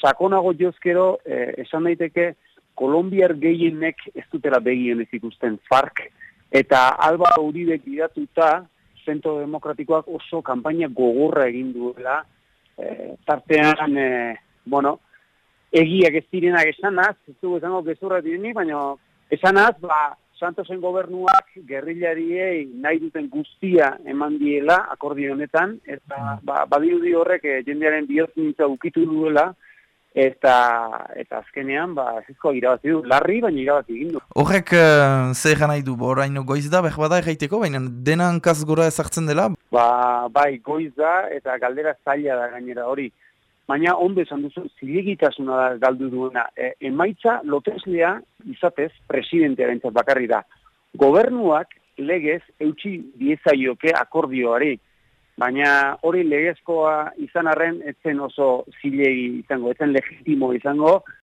sakonago jozkero, eh, esan daiteke, Kolombiar gehienek ez dutela begien ez ikusten FARC, eta alba uribek bidatuta, Zentro Demokratikoak oso kanpaina gogorra egin duela, eh, tartean, eh, bueno, egiak ez direnak esanaz, ez dugu esango gezurra direnik, baina esanaz, ba, Santosen gobernuak gerrilariei nahi duten guztia eman diela akordio honetan, eta mm. ba, badiudi horrek eh, jendearen bihotz ukitu duela, eta eta azkenean ba ezko irabazi du larri baina irabazi egin du. Horrek uh, zer nahi du? Oraino goiz da bada egiteko baina dena hankaz gora ezartzen dela? Ba bai goiz da eta galdera zaila da gainera hori. Baina ondo esan duzu zilegitasuna da galdu duena. E, emaitza loteslea izatez presidentearen bakarri da. Gobernuak legez eutxi diezaioke akordioari baina hori legezkoa izan arren etzen oso zilegi izango, etzen legitimo izango,